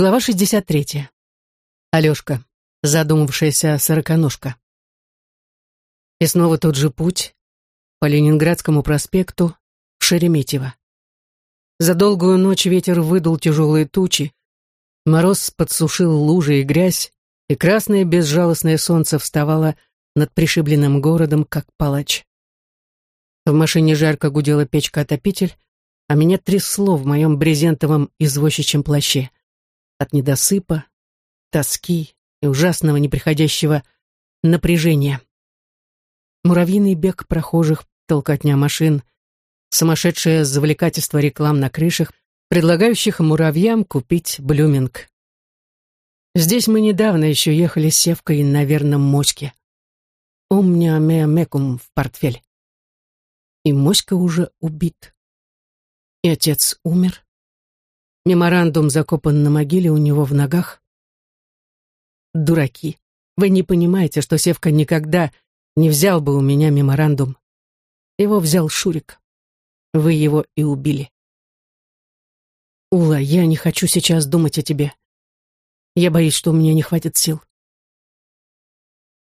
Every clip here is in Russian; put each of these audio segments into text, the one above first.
Глава 63. Алешка, задумавшаяся сороконожка. И снова тот же путь по Ленинградскому проспекту в Шереметьево. За долгую ночь ветер выдул тяжелые тучи, мороз подсушил лужи и грязь, и красное безжалостное солнце вставало над пришибленным городом, как палач. В машине жарко гудела печка-отопитель, а меня трясло в моем брезентовом извозчичьем плаще от недосыпа, тоски и ужасного неприходящего напряжения. Муравьиный бег прохожих, толкотня машин, сумасшедшее завлекательство реклам на крышах, предлагающих муравьям купить блюминг. Здесь мы недавно еще ехали с Севкой на верном моське. Умня меа мекум в портфель. И моська уже убит. И отец умер. Меморандум закопан на могиле у него в ногах. Дураки. Вы не понимаете, что Севка никогда не взял бы у меня меморандум. Его взял Шурик. Вы его и убили. Ула, я не хочу сейчас думать о тебе. Я боюсь, что у меня не хватит сил.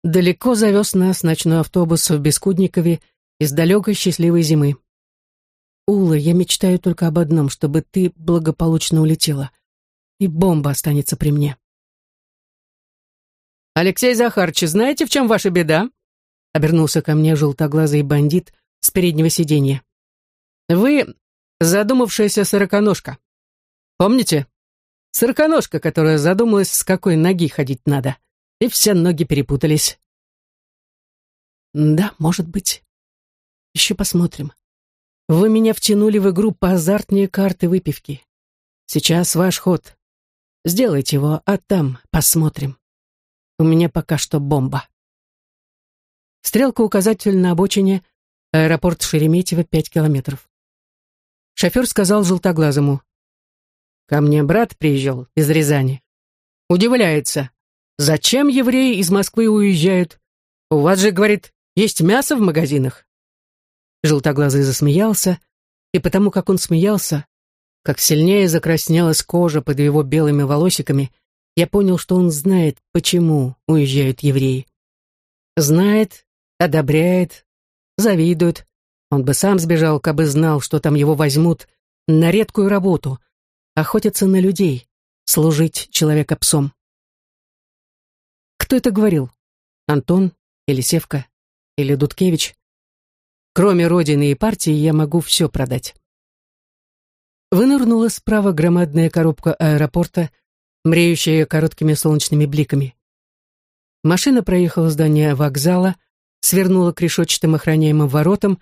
Далеко завез нас ночной автобус в Бескудникове из далекой счастливой зимы. Ула, я мечтаю только об одном, чтобы ты благополучно улетела. И бомба останется при мне. «Алексей Захарович, знаете, в чем ваша беда?» Обернулся ко мне желтоглазый бандит с переднего сиденья. «Вы задумавшаяся сороконожка. Помните? Сороконожка, которая задумалась, с какой ноги ходить надо. И все ноги перепутались». «Да, может быть. Еще посмотрим. Вы меня втянули в игру по азартнее карты выпивки. Сейчас ваш ход. Сделайте его, а там посмотрим. У меня пока что бомба. Стрелка указатель на обочине, аэропорт Шереметьево, пять километров. Шофер сказал желтоглазому. Ко мне брат приезжал из Рязани. Удивляется. Зачем евреи из Москвы уезжают? У вас же, говорит, есть мясо в магазинах. Желтоглазый засмеялся, и потому как он смеялся, как сильнее закраснелась кожа под его белыми волосиками, я понял, что он знает, почему уезжают евреи. Знает, одобряет, завидует. Он бы сам сбежал, кабы знал, что там его возьмут на редкую работу, охотиться на людей, служить человека псом. Кто это говорил? Антон или Севка или Дудкевич? Кроме Родины и партии я могу все продать. Вынырнула справа громадная коробка аэропорта, мреющая короткими солнечными бликами. Машина проехала здание вокзала, свернула к решетчатым охраняемым воротам,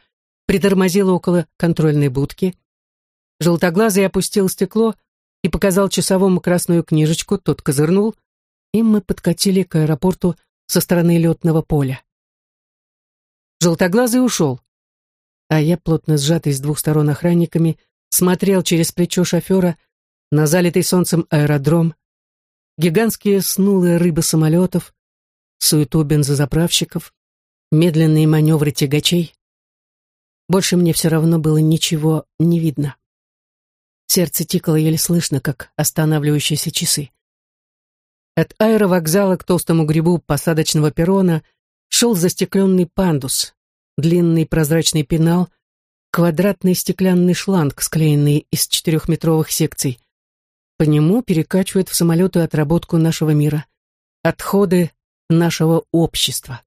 притормозила около контрольной будки. Желтоглазый опустил стекло и показал часовому красную книжечку, тот козырнул, и мы подкатили к аэропорту со стороны летного поля. Желтоглазый ушел а я, плотно сжатый с двух сторон охранниками, смотрел через плечо шофера на залитый солнцем аэродром, гигантские снулые рыбы самолетов, суету бензозаправщиков, медленные маневры тягачей. Больше мне все равно было ничего не видно. Сердце тикало еле слышно, как останавливающиеся часы. От аэровокзала к толстому грибу посадочного перрона шел застекленный пандус, длинный прозрачный пенал, квадратный стеклянный шланг, склеенный из четырехметровых секций. По нему перекачивают в самолеты отработку нашего мира, отходы нашего общества.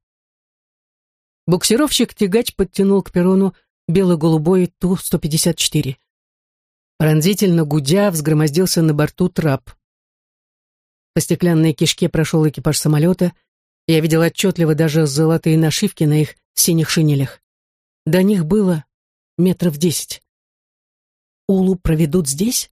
Буксировщик-тягач подтянул к перрону бело-голубой Ту-154. Пронзительно гудя взгромоздился на борту трап. По стеклянной кишке прошел экипаж самолета. Я видел отчетливо даже золотые нашивки на их синих шинелях. До них было метров десять. Улу проведут здесь?